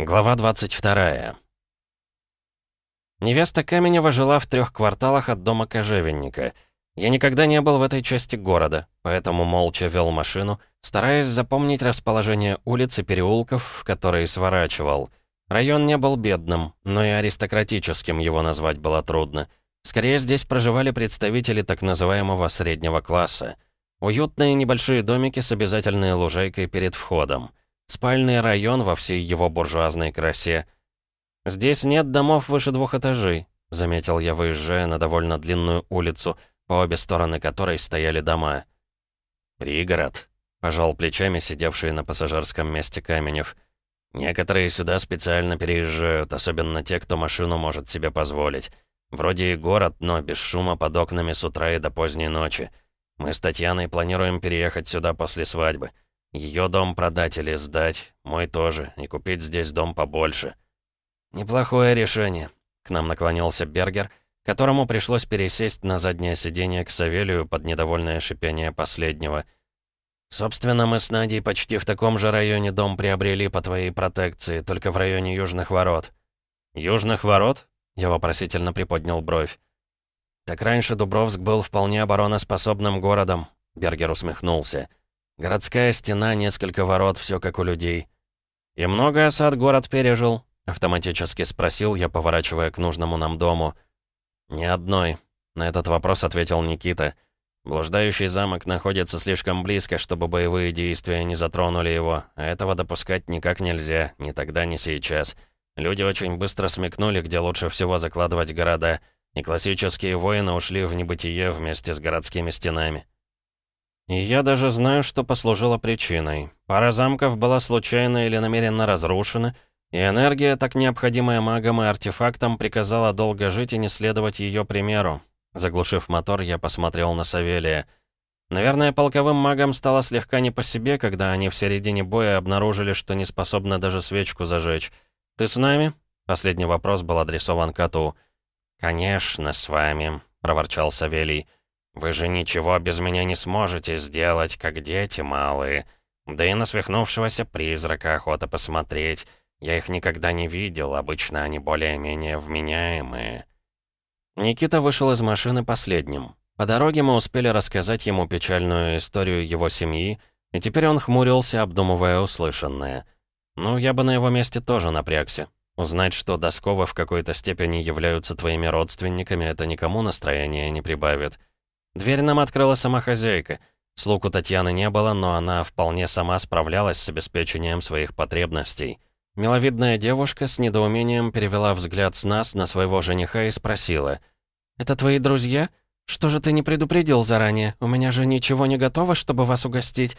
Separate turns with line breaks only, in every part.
Глава 22. Невеста Каменева жила в трех кварталах от дома кожевенника. Я никогда не был в этой части города, поэтому молча вел машину, стараясь запомнить расположение улиц и переулков, в которые сворачивал. Район не был бедным, но и аристократическим его назвать было трудно. Скорее, здесь проживали представители так называемого среднего класса. Уютные небольшие домики с обязательной лужайкой перед входом. Спальный район во всей его буржуазной красе. «Здесь нет домов выше двух этажей», — заметил я, выезжая на довольно длинную улицу, по обе стороны которой стояли дома. «Пригород», — пожал плечами сидевший на пассажирском месте Каменев. «Некоторые сюда специально переезжают, особенно те, кто машину может себе позволить. Вроде и город, но без шума под окнами с утра и до поздней ночи. Мы с Татьяной планируем переехать сюда после свадьбы». Ее дом продать или сдать, мой тоже, и купить здесь дом побольше. Неплохое решение. К нам наклонился Бергер, которому пришлось пересесть на заднее сиденье к Савелию под недовольное шипение последнего. «Собственно, мы с Надей почти в таком же районе дом приобрели по твоей протекции, только в районе Южных Ворот». «Южных Ворот?» Я вопросительно приподнял бровь. «Так раньше Дубровск был вполне обороноспособным городом», — Бергер усмехнулся. Городская стена, несколько ворот, все как у людей. «И много осад город пережил?» — автоматически спросил я, поворачивая к нужному нам дому. «Ни одной», — на этот вопрос ответил Никита. «Блуждающий замок находится слишком близко, чтобы боевые действия не затронули его, а этого допускать никак нельзя, ни тогда, ни сейчас. Люди очень быстро смекнули, где лучше всего закладывать города, и классические воины ушли в небытие вместе с городскими стенами». Я даже знаю, что послужило причиной. Пара замков была случайно или намеренно разрушена, и энергия, так необходимая магам и артефактам, приказала долго жить и не следовать ее примеру. Заглушив мотор, я посмотрел на Савелия. Наверное, полковым магам стало слегка не по себе, когда они в середине боя обнаружили, что не способны даже свечку зажечь. «Ты с нами?» Последний вопрос был адресован коту. «Конечно, с вами», — проворчал Савелий. «Вы же ничего без меня не сможете сделать, как дети малые. Да и на свихнувшегося призрака охота посмотреть. Я их никогда не видел, обычно они более-менее вменяемые». Никита вышел из машины последним. По дороге мы успели рассказать ему печальную историю его семьи, и теперь он хмурился, обдумывая услышанное. Ну, я бы на его месте тоже напрягся. Узнать, что Досковы в какой-то степени являются твоими родственниками, это никому настроения не прибавит. Дверь нам открыла сама хозяйка. Слуг у Татьяны не было, но она вполне сама справлялась с обеспечением своих потребностей. Миловидная девушка с недоумением перевела взгляд с нас на своего жениха и спросила. «Это твои друзья? Что же ты не предупредил заранее? У меня же ничего не готово, чтобы вас угостить.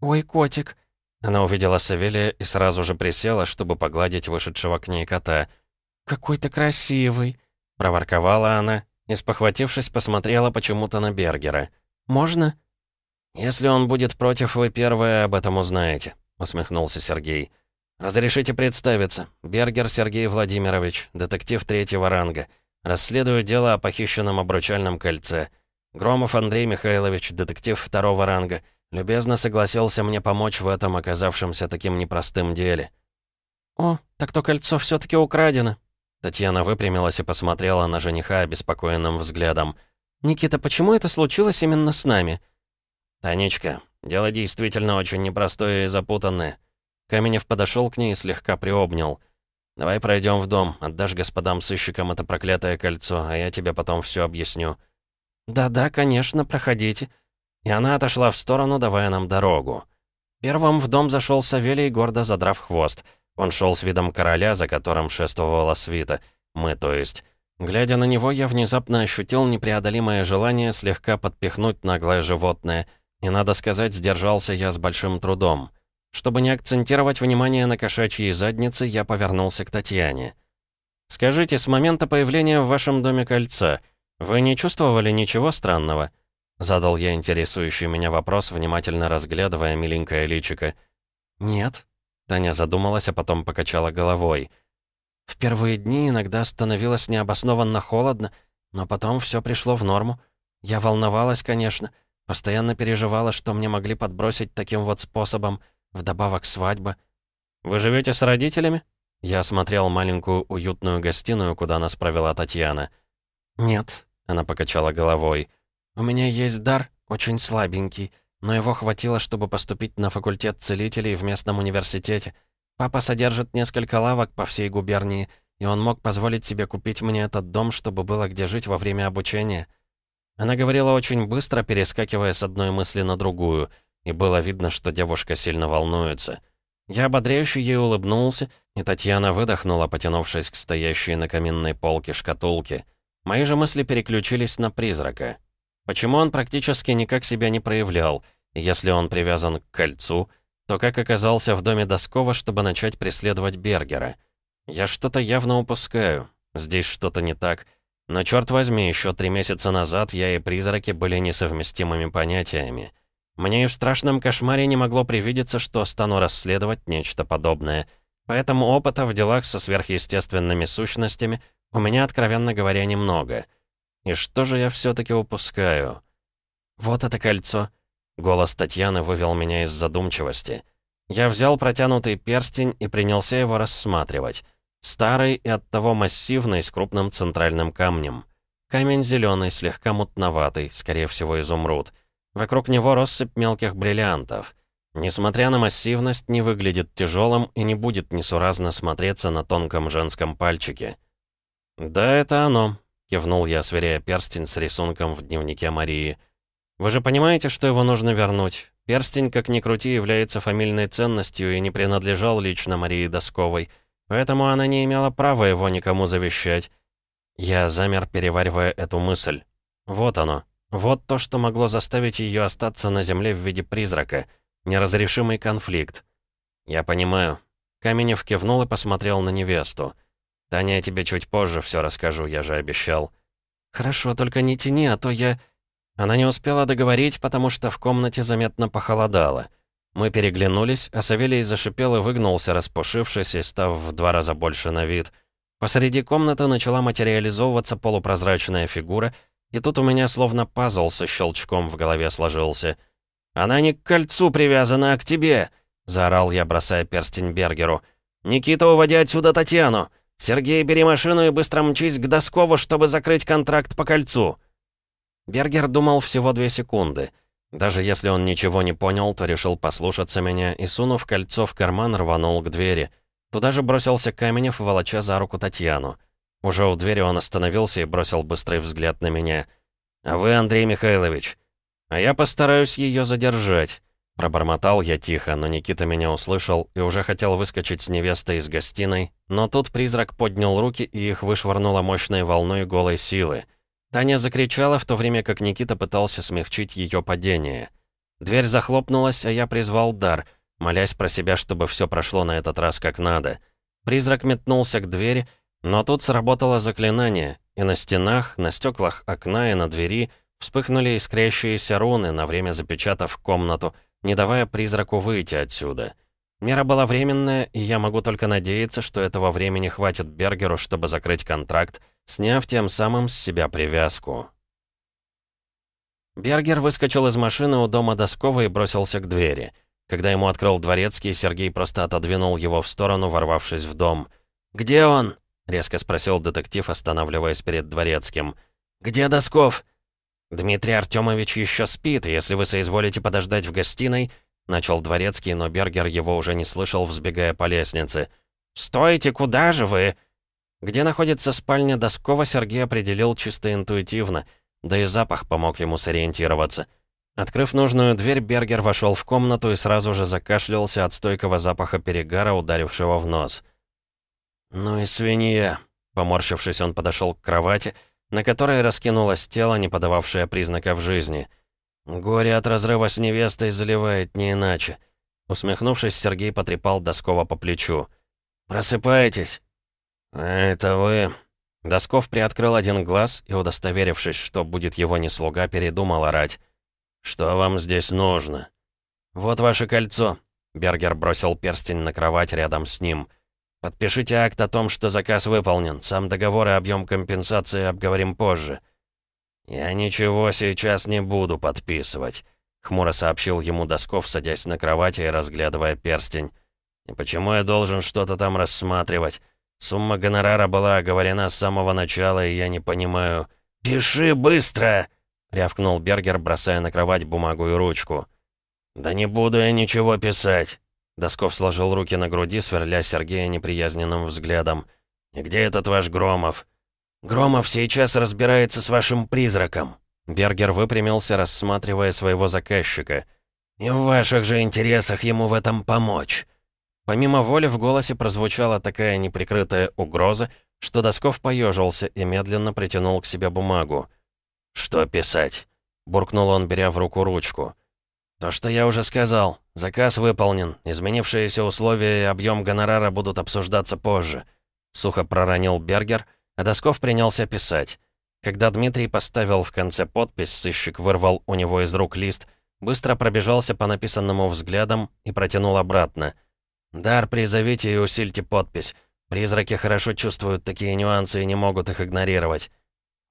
Ой, котик». Она увидела Савелия и сразу же присела, чтобы погладить вышедшего к ней кота. «Какой ты красивый!» — проворковала она и, спохватившись, посмотрела почему-то на Бергера. «Можно?» «Если он будет против, вы первые об этом узнаете», — усмехнулся Сергей. «Разрешите представиться. Бергер Сергей Владимирович, детектив третьего ранга. Расследую дело о похищенном обручальном кольце. Громов Андрей Михайлович, детектив второго ранга, любезно согласился мне помочь в этом оказавшемся таким непростым деле». «О, так то кольцо все таки украдено», Татьяна выпрямилась и посмотрела на жениха обеспокоенным взглядом. «Никита, почему это случилось именно с нами?» «Танечка, дело действительно очень непростое и запутанное». Каменев подошел к ней и слегка приобнял. «Давай пройдем в дом, отдашь господам-сыщикам это проклятое кольцо, а я тебе потом все объясню». «Да-да, конечно, проходите». И она отошла в сторону, давая нам дорогу. Первым в дом зашел Савелий, гордо задрав хвост — он шел с видом короля, за которым шествовала свита. Мы, то есть. Глядя на него, я внезапно ощутил непреодолимое желание слегка подпихнуть наглое животное. И, надо сказать, сдержался я с большим трудом. Чтобы не акцентировать внимание на кошачьей заднице, я повернулся к Татьяне. «Скажите, с момента появления в вашем доме кольца, вы не чувствовали ничего странного?» Задал я интересующий меня вопрос, внимательно разглядывая миленькое личико. «Нет», Таня задумалась, а потом покачала головой. В первые дни иногда становилось необоснованно холодно, но потом все пришло в норму. Я волновалась, конечно, постоянно переживала, что мне могли подбросить таким вот способом, вдобавок свадьба. «Вы живете с родителями?» Я осмотрел маленькую уютную гостиную, куда нас провела Татьяна.
«Нет», — она покачала головой. «У меня есть дар, очень слабенький, но его хватило, чтобы поступить на факультет целителей в местном университете. Папа содержит несколько лавок по всей губернии, и он мог позволить себе купить мне этот дом, чтобы было где жить во время обучения». Она говорила очень быстро, перескакивая с одной мысли на другую, и было видно, что девушка сильно волнуется. Я ободряюще ей улыбнулся, и Татьяна выдохнула, потянувшись к стоящей на каминной полке шкатулке. Мои же мысли переключились на призрака. Почему он практически никак себя не проявлял? Если он привязан к кольцу, то как оказался в доме Доскова, чтобы начать преследовать Бергера? Я что-то явно упускаю. Здесь что-то не так. Но черт возьми, еще три месяца назад я и призраки были несовместимыми понятиями. Мне и в страшном кошмаре не могло привидеться, что стану расследовать нечто подобное. Поэтому опыта в делах со сверхъестественными сущностями у меня, откровенно говоря, немного. И что же я все-таки упускаю? Вот это кольцо. Голос Татьяны вывел меня из задумчивости. Я взял протянутый перстень и принялся его рассматривать. Старый и оттого массивный, с крупным центральным камнем. Камень зеленый, слегка мутноватый, скорее всего, изумруд. Вокруг него россыпь мелких бриллиантов. Несмотря на массивность, не выглядит тяжелым и не будет несуразно смотреться на тонком женском пальчике. «Да, это оно», — кивнул я, сверяя перстень с рисунком в дневнике Марии. «Вы же понимаете, что его нужно вернуть? Перстень, как ни крути, является фамильной ценностью и не принадлежал лично Марии Досковой, поэтому она не имела права его никому завещать». Я замер, переваривая эту мысль. Вот оно, вот то, что могло заставить ее остаться на земле в виде призрака. Неразрешимый конфликт. Я понимаю. Каменев кивнул и посмотрел на невесту. «Таня, я тебе чуть позже все расскажу, я же обещал». «Хорошо, только не тяни, а то я...» Она не успела договорить, потому что в комнате заметно похолодало. Мы переглянулись, а Савелий зашипел и выгнулся, распушившись и став в два раза больше на вид. Посреди комнаты начала материализовываться полупрозрачная фигура — и тут у меня словно пазл со щелчком в голове сложился. «Она не к кольцу привязана, а к тебе!» — заорал я, бросая перстень Бергеру. «Никита, уводи отсюда Татьяну! Сергей, бери машину и быстро мчись к Доскову, чтобы закрыть контракт по кольцу!» Бергер думал всего две секунды. Даже если он ничего не понял, то решил послушаться меня и, сунув кольцо в карман, рванул к двери. Туда же бросился Каменев, волоча за руку Татьяну. Уже у двери он остановился и бросил быстрый взгляд на меня. «А вы, Андрей Михайлович?» «А я постараюсь ее задержать». Пробормотал я тихо, но Никита меня услышал и уже хотел выскочить с невестой из гостиной, но тут призрак поднял руки и их вышвырнуло мощной волной голой силы. Таня закричала, в то время как Никита пытался смягчить ее падение. Дверь захлопнулась, а я призвал дар, молясь про себя, чтобы все прошло на этот раз как надо. Призрак метнулся к двери, но тут сработало заклинание, и на стенах, на стеклах окна и на двери вспыхнули искрящиеся руны, на время запечатав комнату, не давая призраку выйти отсюда. Мера была временная, и я могу только надеяться, что этого времени хватит Бергеру, чтобы закрыть контракт, сняв тем самым с себя привязку. Бергер выскочил из машины у дома Доскова и бросился к двери. Когда ему открыл дворецкий, Сергей просто отодвинул его в сторону, ворвавшись в дом. «Где он?» — резко спросил детектив, останавливаясь перед дворецким. «Где Досков?» «Дмитрий Артемович еще спит, если вы соизволите подождать в гостиной...» Начал дворецкий, но Бергер его уже не слышал, взбегая по лестнице. «Стойте, куда же вы?» Где находится спальня Доскова, Сергей определил чисто интуитивно, да и запах помог ему сориентироваться. Открыв нужную дверь, Бергер вошел в комнату и сразу же закашлялся от стойкого запаха перегара, ударившего в нос. «Ну и свинья!» Поморщившись, он подошел к кровати, на которой раскинулось тело, не подававшее признаков жизни. «Горе от разрыва с невестой заливает не иначе». Усмехнувшись, Сергей потрепал Доскова по плечу. «Просыпайтесь!» «А это вы...» Досков приоткрыл один глаз и, удостоверившись, что будет его не слуга, передумал орать. «Что вам здесь нужно?» «Вот ваше кольцо». Бергер бросил перстень на кровать рядом с ним. «Вот «Подпишите акт о том, что заказ выполнен. Сам договор и объем компенсации обговорим позже». «Я ничего сейчас не буду подписывать», — хмуро сообщил ему Досков, садясь на кровати и разглядывая перстень.
И почему я должен что-то там рассматривать? Сумма гонорара была оговорена с самого начала, и я не понимаю... «Пиши быстро!» — рявкнул Бергер, бросая на кровать бумагу и ручку. «Да не буду я ничего писать!» Досков сложил руки на груди, сверля Сергея неприязненным взглядом. «И где этот ваш Громов?» «Громов сейчас разбирается с вашим призраком». Бергер выпрямился, рассматривая своего заказчика. «И в ваших же интересах ему в этом помочь». Помимо воли в голосе прозвучала такая неприкрытая угроза, что Досков поежился и медленно притянул к себе бумагу. «Что писать?» — буркнул он, беря в руку ручку. «То, что я уже сказал. Заказ выполнен. Изменившиеся условия и объем гонорара будут обсуждаться позже». Сухо проронил Бергер, а Досков принялся писать. Когда Дмитрий поставил в конце подпись, сыщик вырвал у него из рук лист, быстро пробежался по написанному взглядам и протянул обратно — «Дар, призовите и усильте подпись. Призраки хорошо чувствуют такие нюансы и не могут их игнорировать».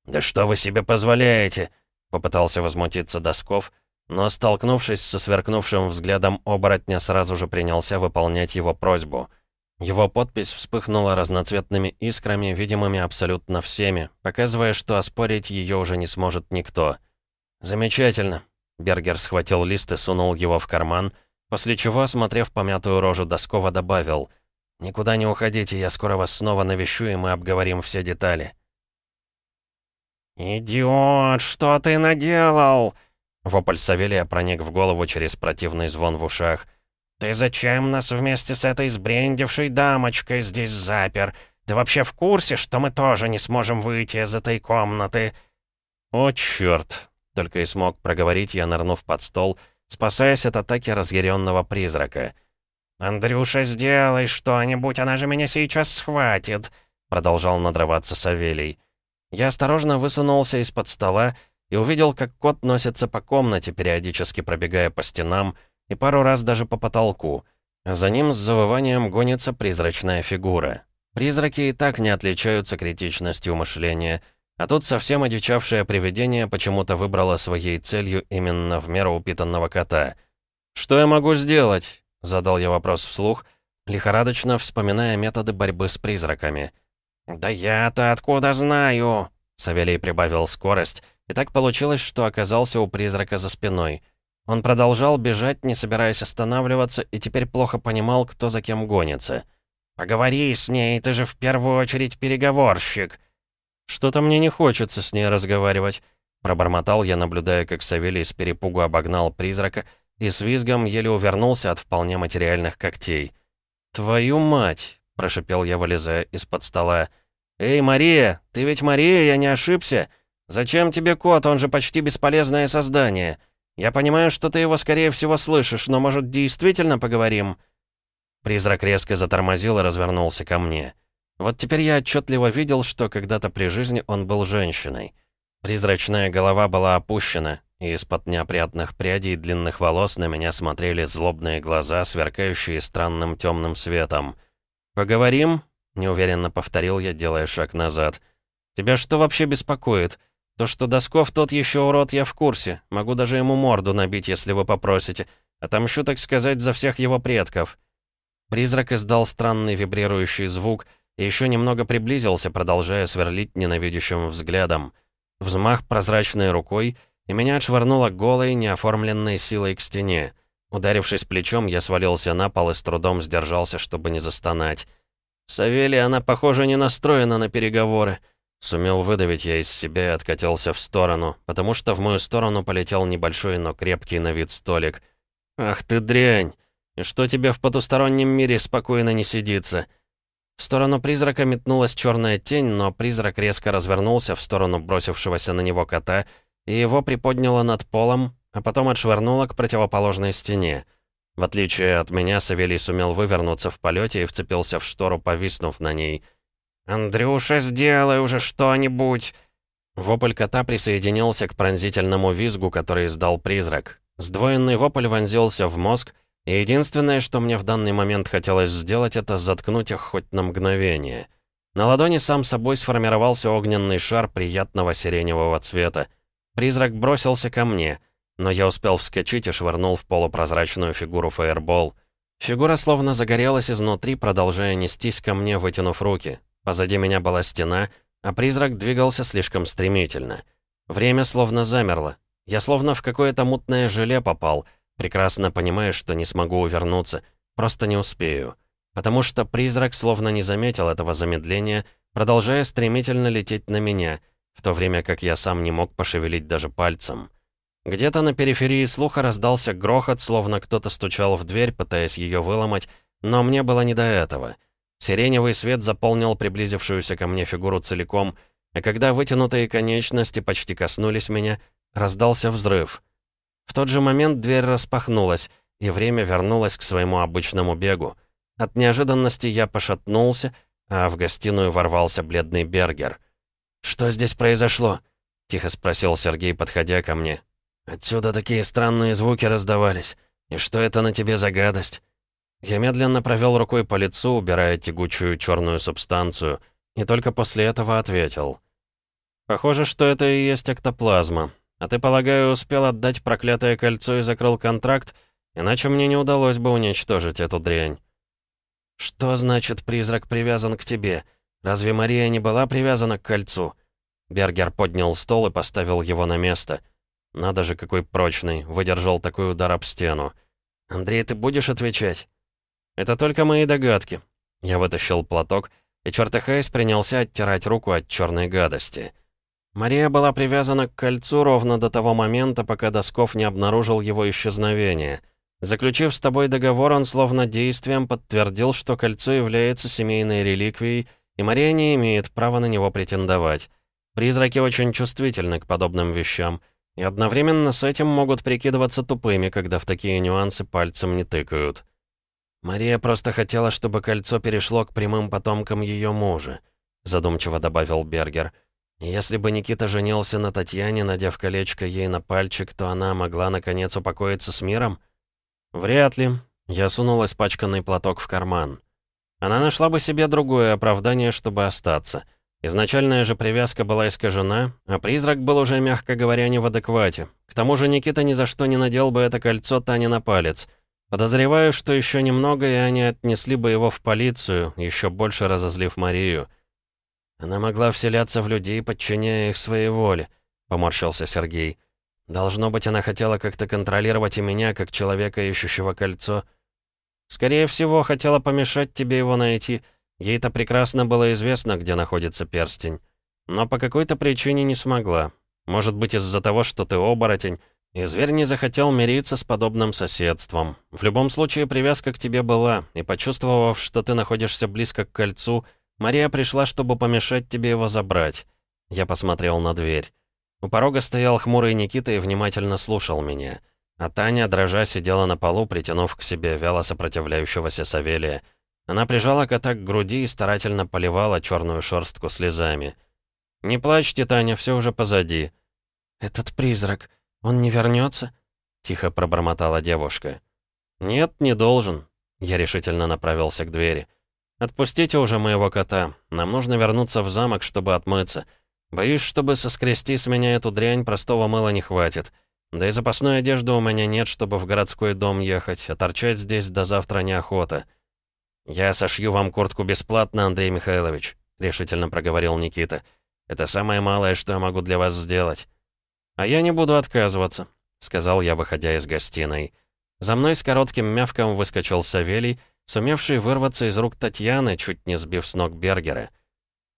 «Да что вы себе позволяете?» — попытался возмутиться Досков, но, столкнувшись со сверкнувшим взглядом оборотня, сразу же принялся выполнять его просьбу. Его подпись вспыхнула разноцветными искрами, видимыми абсолютно всеми, показывая, что оспорить ее уже не сможет никто. «Замечательно». Бергер схватил лист и сунул его в карман — После чего, осмотрев помятую рожу Доскова, добавил «Никуда не уходите, я скоро вас снова навещу, и мы обговорим все детали».
«Идиот, что ты наделал?»
Вопль Савелия проник в голову через противный звон в ушах.
«Ты зачем нас вместе с этой сбрендившей дамочкой здесь запер? Ты вообще в курсе, что мы тоже не сможем выйти из этой комнаты?»
«О, чёрт!» — только и смог проговорить я, нырнув под стол — спасаясь от атаки разъяренного призрака.
«Андрюша, сделай что-нибудь, она же меня сейчас схватит!» Продолжал надрываться Савелий.
Я осторожно высунулся из-под стола и увидел, как кот носится по комнате, периодически пробегая по стенам и пару раз даже по потолку. За ним с завыванием гонится призрачная фигура. Призраки и так не отличаются критичностью мышления — а тут совсем одичавшее привидение почему-то выбрало своей целью именно в меру упитанного кота. «Что я могу сделать?» — задал я вопрос вслух, лихорадочно вспоминая методы борьбы с призраками.
«Да я-то откуда знаю?»
Савелий прибавил скорость, и так получилось, что оказался у призрака за спиной. Он продолжал бежать, не собираясь останавливаться, и теперь плохо понимал, кто за кем гонится.
«Поговори с ней, ты же в первую очередь переговорщик!»
«Что-то мне не хочется с ней разговаривать», — пробормотал я, наблюдая, как Савелий с перепугу обогнал призрака и с визгом еле увернулся от вполне материальных когтей. «Твою мать!» — прошипел я, вылезая из-под стола. «Эй, Мария! Ты ведь Мария, я не ошибся? Зачем тебе кот? Он же почти бесполезное создание. Я понимаю, что ты его, скорее всего, слышишь, но, может, действительно поговорим?» Призрак резко затормозил и развернулся ко мне. Вот теперь я отчетливо видел, что когда-то при жизни он был женщиной. Призрачная голова была опущена, и из-под неопрятных прядей длинных волос на меня смотрели злобные глаза, сверкающие странным темным светом. «Поговорим?» — неуверенно повторил я, делая шаг назад. «Тебя что вообще беспокоит? То, что Досков тот еще урод, я в курсе. Могу даже ему морду набить, если вы попросите. Отомщу, так сказать, за всех его предков». Призрак издал странный вибрирующий звук — еще немного приблизился, продолжая сверлить ненавидящим взглядом. Взмах прозрачной рукой, и меня отшвырнуло голой, неоформленной силой к стене. Ударившись плечом, я свалился на пол и с трудом сдержался, чтобы не застонать. «Савелий, она, похоже, не настроена на переговоры». Сумел выдавить я из себя и откатился в сторону, потому что в мою сторону полетел небольшой, но крепкий на вид столик. «Ах ты дрянь! И что тебе в потустороннем мире спокойно не сидится?» В сторону призрака метнулась черная тень, но призрак резко развернулся в сторону бросившегося на него кота, и его приподняло над полом, а потом отшвырнуло к противоположной стене. В отличие от меня, Савелий сумел вывернуться в полете и вцепился в штору, повиснув на ней. «Андрюша, сделай уже что-нибудь!» Вопль кота присоединился к пронзительному визгу, который издал призрак. Сдвоенный вопль вонзился в мозг, единственное, что мне в данный момент хотелось сделать, это заткнуть их хоть на мгновение. На ладони сам собой сформировался огненный шар приятного сиреневого цвета. Призрак бросился ко мне, но я успел вскочить и швырнул в полупрозрачную фигуру фаербол. Фигура словно загорелась изнутри, продолжая нестись ко мне, вытянув руки. Позади меня была стена, а призрак двигался слишком стремительно. Время словно замерло. Я словно в какое-то мутное желе попал, прекрасно понимая, что не смогу увернуться, просто не успею. Потому что призрак словно не заметил этого замедления, продолжая стремительно лететь на меня, в то время как я сам не мог пошевелить даже пальцем. Где-то на периферии слуха раздался грохот, словно кто-то стучал в дверь, пытаясь ее выломать, но мне было не до этого. Сиреневый свет заполнил приблизившуюся ко мне фигуру целиком, а когда вытянутые конечности почти коснулись меня, раздался взрыв. В тот же момент дверь распахнулась, и время вернулось к своему обычному бегу. От неожиданности я пошатнулся, а в гостиную ворвался бледный Бергер. «Что здесь произошло?» — тихо спросил Сергей, подходя ко мне. Отсюда такие странные звуки раздавались. И что это на тебе за гадость? Я медленно провел рукой по лицу, убирая тягучую черную субстанцию, и только после этого ответил. «Похоже, что это и есть эктоплазма. А ты, полагаю, успел отдать проклятое кольцо и закрыл контракт, иначе мне не удалось бы уничтожить эту дрянь». «Что значит призрак привязан к тебе? Разве Мария не была привязана к кольцу?» Бергер поднял стол и поставил его на место — надо же, какой прочный, выдержал такой удар об стену. «Андрей, ты будешь отвечать?» «Это только мои догадки». Я вытащил платок и, чертыхаясь, принялся оттирать руку от черной гадости. Мария была привязана к кольцу ровно до того момента, пока Досков не обнаружил его исчезновение. Заключив с тобой договор, он словно действием подтвердил, что кольцо является семейной реликвией, и Мария не имеет права на него претендовать. Призраки очень чувствительны к подобным вещам — и одновременно с этим могут прикидываться тупыми, когда в такие нюансы пальцем не тыкают. «Мария просто хотела, чтобы кольцо перешло к прямым потомкам ее мужа», задумчиво добавил Бергер. «Если бы Никита женился на Татьяне, надев колечко ей на пальчик, то она могла наконец упокоиться с миром?» «Вряд ли». Я сунул испачканный платок в карман. Она нашла бы себе другое оправдание, чтобы остаться — Изначальная же привязка была искажена, а призрак был уже, мягко говоря, не в адеквате. К тому же Никита ни за что не надел бы это кольцо Тане на палец. Подозреваю, что еще немного, и они отнесли бы его в полицию, еще больше разозлив Марию. Она могла вселяться в людей, подчиняя их своей воле, поморщился Сергей. Должно быть, она хотела как-то контролировать и меня, как человека, ищущего кольцо. Скорее всего, хотела помешать тебе его найти — Ей-то прекрасно было известно, где находится перстень. Но по какой-то причине не смогла. Может быть, из-за того, что ты оборотень, и зверь не захотел мириться с подобным соседством. В любом случае, привязка к тебе была, и почувствовав, что ты находишься близко к кольцу, Мария пришла, чтобы помешать тебе его забрать. Я посмотрел на дверь. У порога стоял хмурый Никита и внимательно слушал меня. А Таня, дрожа, сидела на полу, притянув к себе вяло сопротивляющегося Савелия. Она прижала кота к груди и старательно поливала черную шерстку слезами. «Не плачьте, Таня, все уже позади». «Этот призрак, он не вернется? тихо пробормотала девушка. «Нет, не должен». Я решительно направился к двери. «Отпустите уже моего кота. Нам нужно вернуться в замок, чтобы отмыться. Боюсь, чтобы соскрести с меня эту дрянь, простого мыла не хватит. Да и запасной одежды у меня нет, чтобы в городской дом ехать, а торчать здесь до завтра неохота». «Я сошью вам куртку бесплатно, Андрей Михайлович», — решительно проговорил Никита. «Это самое малое, что я могу для вас сделать». «А я не буду отказываться», — сказал я, выходя из гостиной. За мной с коротким мявком выскочил Савелий, сумевший вырваться из рук Татьяны, чуть не сбив с ног Бергера.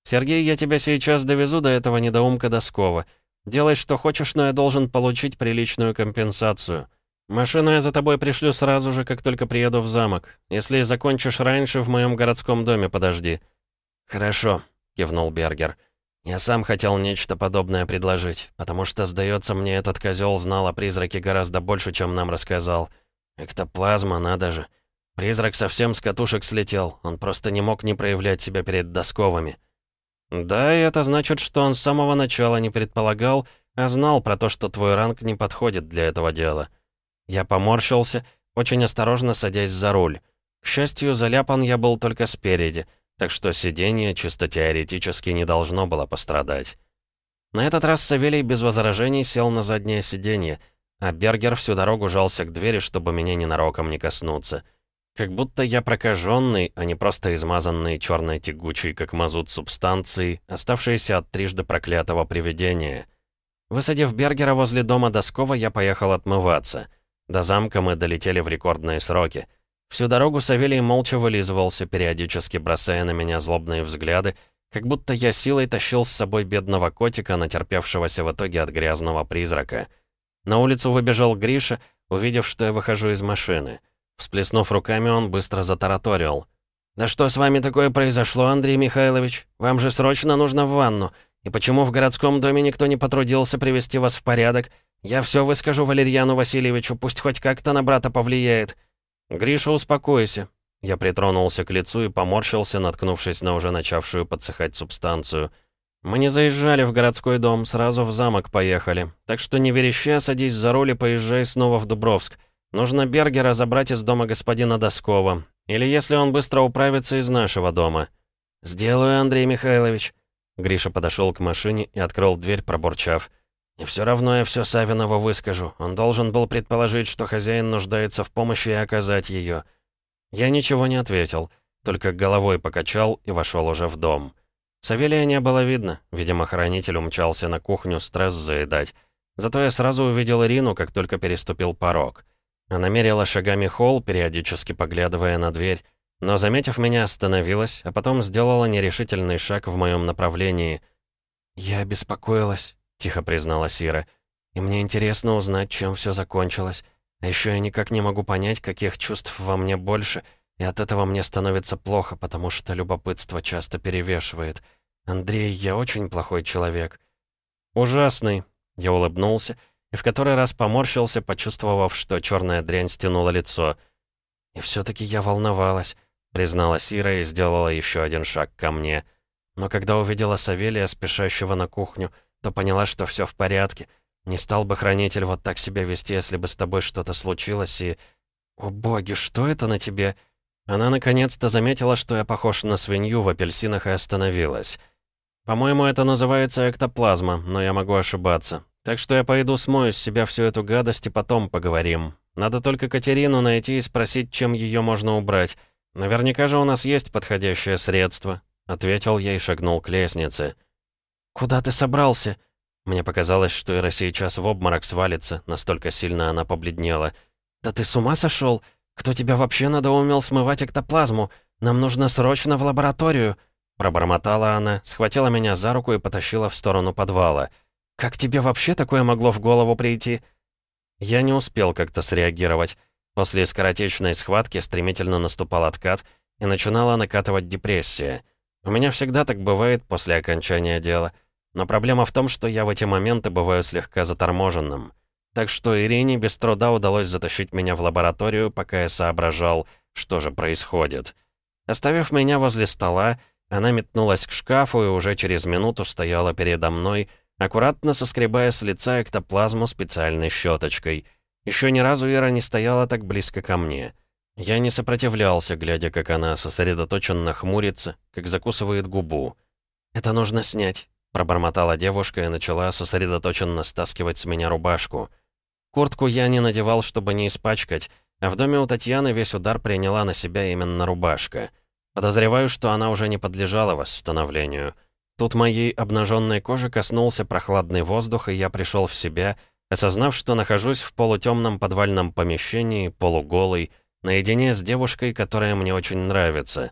«Сергей, я тебя сейчас довезу до этого недоумка Доскова. Делай, что хочешь, но я должен получить приличную компенсацию. «Машину я за тобой пришлю сразу же, как только приеду в замок. Если закончишь раньше, в моем городском доме подожди». «Хорошо», — кивнул Бергер. «Я сам хотел нечто подобное предложить, потому что, сдается мне, этот козел знал о призраке гораздо больше, чем нам рассказал. Эктоплазма, надо же. Призрак совсем с катушек слетел, он просто не мог не проявлять себя перед досковыми». «Да, и это значит, что он с самого начала не предполагал, а знал про то, что твой ранг не подходит для этого дела». Я поморщился, очень осторожно садясь за руль. К счастью, заляпан я был только спереди, так что сиденье чисто теоретически не должно было пострадать. На этот раз Савелий без возражений сел на заднее сиденье, а Бергер всю дорогу жался к двери, чтобы меня ненароком не коснуться. Как будто я прокаженный, а не просто измазанный черной тягучей, как мазут субстанцией, оставшейся от трижды проклятого привидения. Высадив Бергера возле дома Доскова, я поехал отмываться. До замка мы долетели в рекордные сроки. Всю дорогу Савелий молча вылизывался, периодически бросая на меня злобные взгляды, как будто я силой тащил с собой бедного котика, натерпевшегося в итоге от грязного призрака. На улицу выбежал Гриша, увидев, что я выхожу из машины. Всплеснув руками, он быстро затараторил. «Да что с вами такое произошло, Андрей Михайлович? Вам же срочно нужно в ванну. И почему в городском доме никто не потрудился привести вас в порядок? Я все выскажу Валерьяну Васильевичу, пусть хоть как-то на брата повлияет». «Гриша, успокойся». Я притронулся к лицу и поморщился, наткнувшись на уже начавшую подсыхать субстанцию. «Мы не заезжали в городской дом, сразу в замок поехали. Так что не вереща, садись за руль и поезжай снова в Дубровск. Нужно Бергера забрать из дома господина Доскова. Или если он быстро управится из нашего дома. «Сделаю, Андрей Михайлович». Гриша подошел к машине и открыл дверь, пробурчав. «И все равно я все Савинову выскажу. Он должен был предположить, что хозяин нуждается в помощи и оказать ее. Я ничего не ответил, только головой покачал и вошел уже в дом. Савелия не было видно. Видимо, хранитель умчался на кухню стресс заедать. Зато я сразу увидел Ирину, как только переступил порог. Она мерила шагами холл, периодически поглядывая на дверь, но, заметив меня, остановилась, а потом сделала нерешительный шаг в моем направлении. «Я беспокоилась», — тихо признала Сира. «И мне интересно узнать, чем все закончилось. А еще я никак не могу понять, каких чувств во мне больше, и от этого мне становится плохо, потому что любопытство часто перевешивает. Андрей, я очень плохой человек». «Ужасный», — я улыбнулся, — и в который раз поморщился, почувствовав, что черная дрянь стянула лицо. «И все-таки я волновалась», — признала Сира и сделала еще один шаг ко мне. Но когда увидела Савелия, спешащего на кухню, то поняла, что все в порядке. Не стал бы хранитель вот так себя вести, если бы с тобой что-то случилось, и... «О боги, что это на тебе?» Она наконец-то заметила, что я похож на свинью в апельсинах и остановилась. «По-моему, это называется эктоплазма, но я могу ошибаться. Так что я пойду смою с себя всю эту гадость и потом поговорим. Надо только Катерину найти и спросить, чем ее можно убрать. Наверняка же у нас есть подходящее средство», — ответил я и шагнул к лестнице. «Куда ты собрался?» Мне показалось, что Ира сейчас в обморок свалится, настолько сильно она побледнела. «Да ты с ума сошел? Кто тебя вообще надоумел смывать эктоплазму? Нам нужно срочно в лабораторию!» Пробормотала она, схватила меня за руку и потащила в сторону подвала. «Как тебе вообще такое могло в голову прийти?» Я не успел как-то среагировать. После скоротечной схватки стремительно наступал откат, и начинала накатывать депрессия. У меня всегда так бывает после окончания дела. Но проблема в том, что я в эти моменты бываю слегка заторможенным. Так что Ирине без труда удалось затащить меня в лабораторию, пока я соображал, что же происходит. Оставив меня возле стола, она метнулась к шкафу и уже через минуту стояла передо мной, аккуратно соскребая с лица эктоплазму специальной щеточкой. Еще ни разу Ира не стояла так близко ко мне. Я не сопротивлялся, глядя, как она сосредоточенно хмурится, как закусывает губу. «Это нужно снять», — пробормотала девушка и начала сосредоточенно стаскивать с меня рубашку. Куртку я не надевал, чтобы не испачкать, а в доме у Татьяны весь удар приняла на себя именно рубашка. Подозреваю, что она уже не подлежала восстановлению. Тут моей обнаженной кожи коснулся прохладный воздух, и я пришел в себя, осознав, что нахожусь в полутемном подвальном помещении, полуголый, наедине с девушкой, которая мне очень нравится.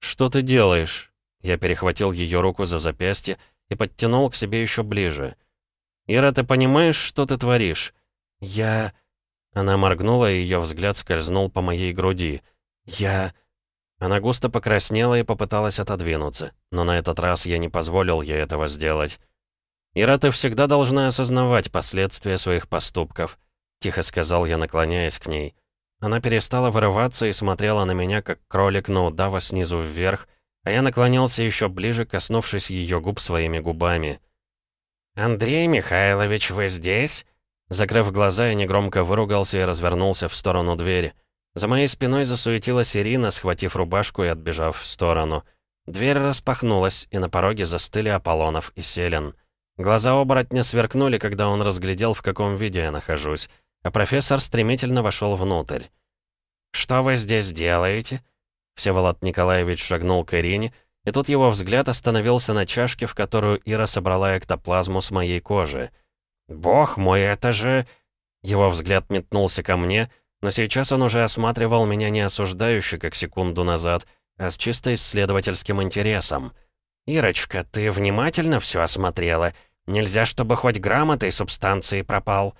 «Что ты делаешь?» Я перехватил ее руку за запястье и подтянул к себе еще ближе. «Ира, ты понимаешь, что ты творишь?» «Я...» Она моргнула, и ее взгляд скользнул по моей груди. «Я...» Она густо покраснела и попыталась отодвинуться, но на этот раз я не позволил ей этого сделать. «Ира, ты всегда должна осознавать последствия своих поступков», — тихо сказал я, наклоняясь к ней. Она перестала вырываться и смотрела на меня, как кролик на удава снизу вверх, а я наклонился еще ближе, коснувшись ее губ своими губами. «Андрей Михайлович, вы здесь?» Закрыв глаза, я негромко выругался и развернулся в сторону двери. За моей спиной засуетилась Ирина, схватив рубашку и отбежав в сторону. Дверь распахнулась, и на пороге застыли Аполлонов и Селен. Глаза оборотня сверкнули, когда он разглядел, в каком виде я нахожусь, а профессор стремительно вошел внутрь. что вы здесь делаете?» Всеволод Николаевич шагнул к Ирине, и тут его взгляд остановился на чашке, в которую Ира собрала эктоплазму с моей кожи. «Бог мой, это же...» Его взгляд метнулся ко мне, но сейчас он уже осматривал меня не осуждающе, как секунду назад, а с чисто исследовательским интересом. «Ирочка, ты внимательно все осмотрела? Нельзя, чтобы хоть грамм этой субстанции пропал».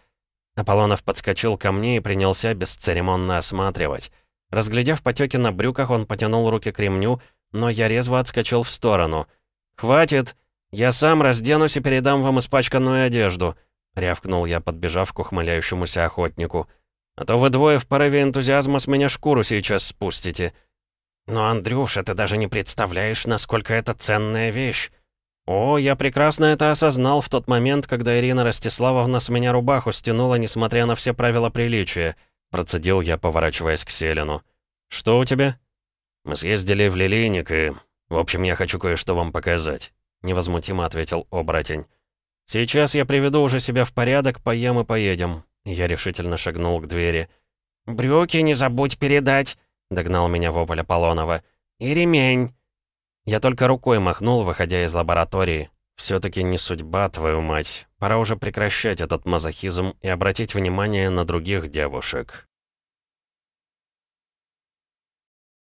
Аполлонов подскочил ко мне и принялся бесцеремонно осматривать. Разглядев потеки на брюках, он потянул руки к ремню, но я резво отскочил в сторону. «Хватит! Я сам разденусь и передам вам испачканную одежду», — рявкнул я, подбежав к ухмыляющемуся охотнику. «А то вы двое в порыве энтузиазма с меня шкуру сейчас спустите». «Но, Андрюша, ты даже не представляешь, насколько это ценная вещь. О, я прекрасно это осознал в тот момент, когда Ирина Ростиславовна с меня рубаху стянула, несмотря на все правила приличия», — процедил я, поворачиваясь к Селину. «Что у тебя?» «Мы съездили в Лилейник и... В общем, я хочу кое-что вам показать», — невозмутимо ответил оборотень. «Сейчас я приведу уже себя в порядок, поем и поедем». Я решительно шагнул к двери. «Брюки не забудь передать», — догнал меня вопль Аполлонова. «И ремень». Я только рукой махнул, выходя из лаборатории. все таки не судьба, твою мать. Пора уже прекращать этот мазохизм и обратить внимание на других девушек.